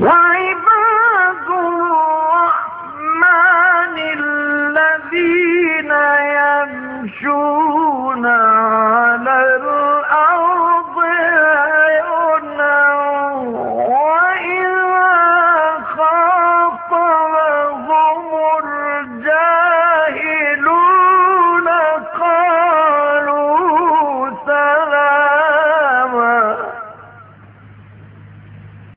وعباد الرحمن الذين يمشون